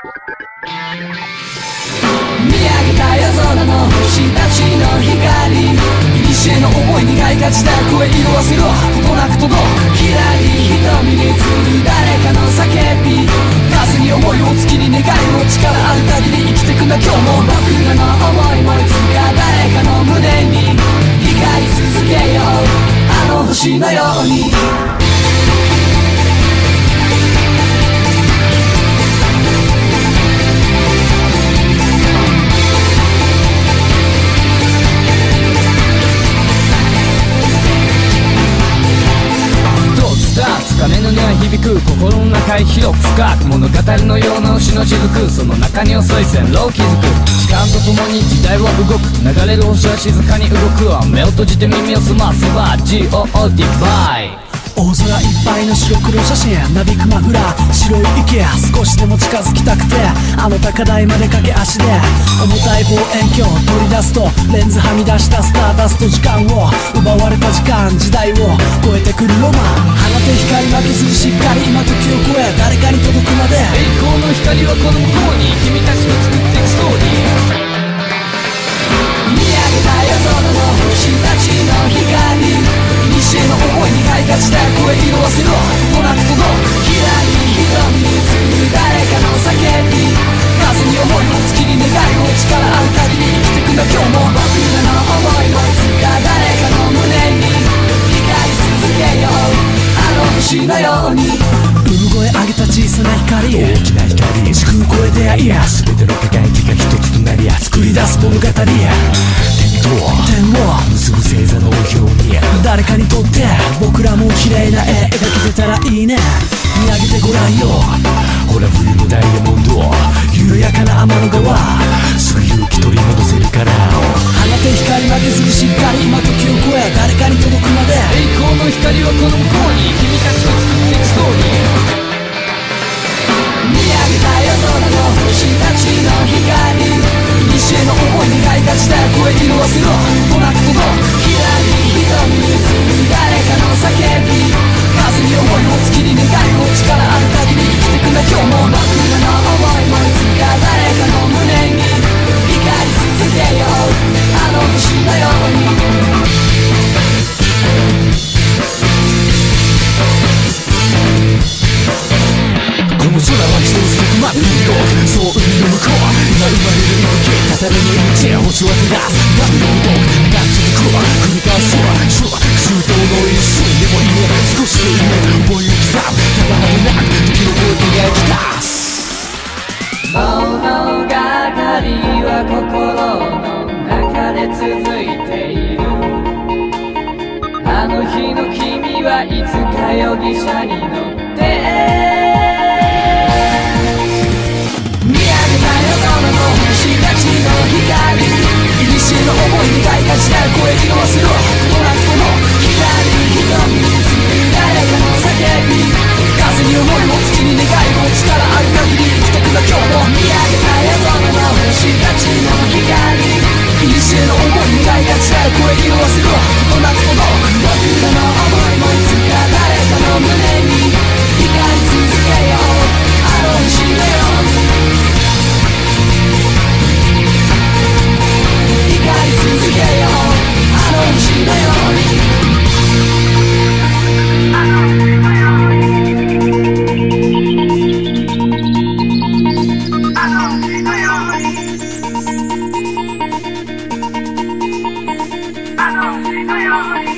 見上げた夜空の星たちの光古の思いにがいがちだ声色あせろことなく届く。キラリ瞳に映る誰かの叫び風に思いを月に願いを力ある限り生きてくんだ今日も僕らの思いもいつか誰かの胸に光り続けよう。あの星のように。響く心の中へ広く深く物語のような牛の雫。その中に遅い線路を築く。時間とともに時代は動く流れる星は静かに動く。目を閉じて耳を澄ませば GOO ディバイ大空いっぱいの白黒写真なびくマフラー白い池少しでも近づきたくて。あの高台まで駆け足で重たい望遠鏡取り出すとレンズはみ出したスターダスト時間を奪われた時間時代を超えてくるロマン。放て光負けずにしっかり今時を超え誰かに届くまで。栄光の光はこの向こうに君たちの作っていくストーリー。上げた小さな光大きな光時空超え出会いや。全ての輝きが一つとなり作り出す物語点を結ぶ星座の表に誰かにとって僕らも綺麗な絵。描けてたらいいね。見上げてごらんよ。ほら冬のダイヤモンド緩やかな天の川。すぐ勇気取り戻せるから。放て光負けずに星たちの光。西への思いにがいがちだ声色褪せろとなく届くひ命星は照らすダブルの僕が続く繰り返す空周到の一瞬でもいいね少しでいいね思いを刻むただ果てなく時の声描き出す物語は心の中で続いているあの日の君はいつか容疑者に乗って声色あせろとなくこの僕らのに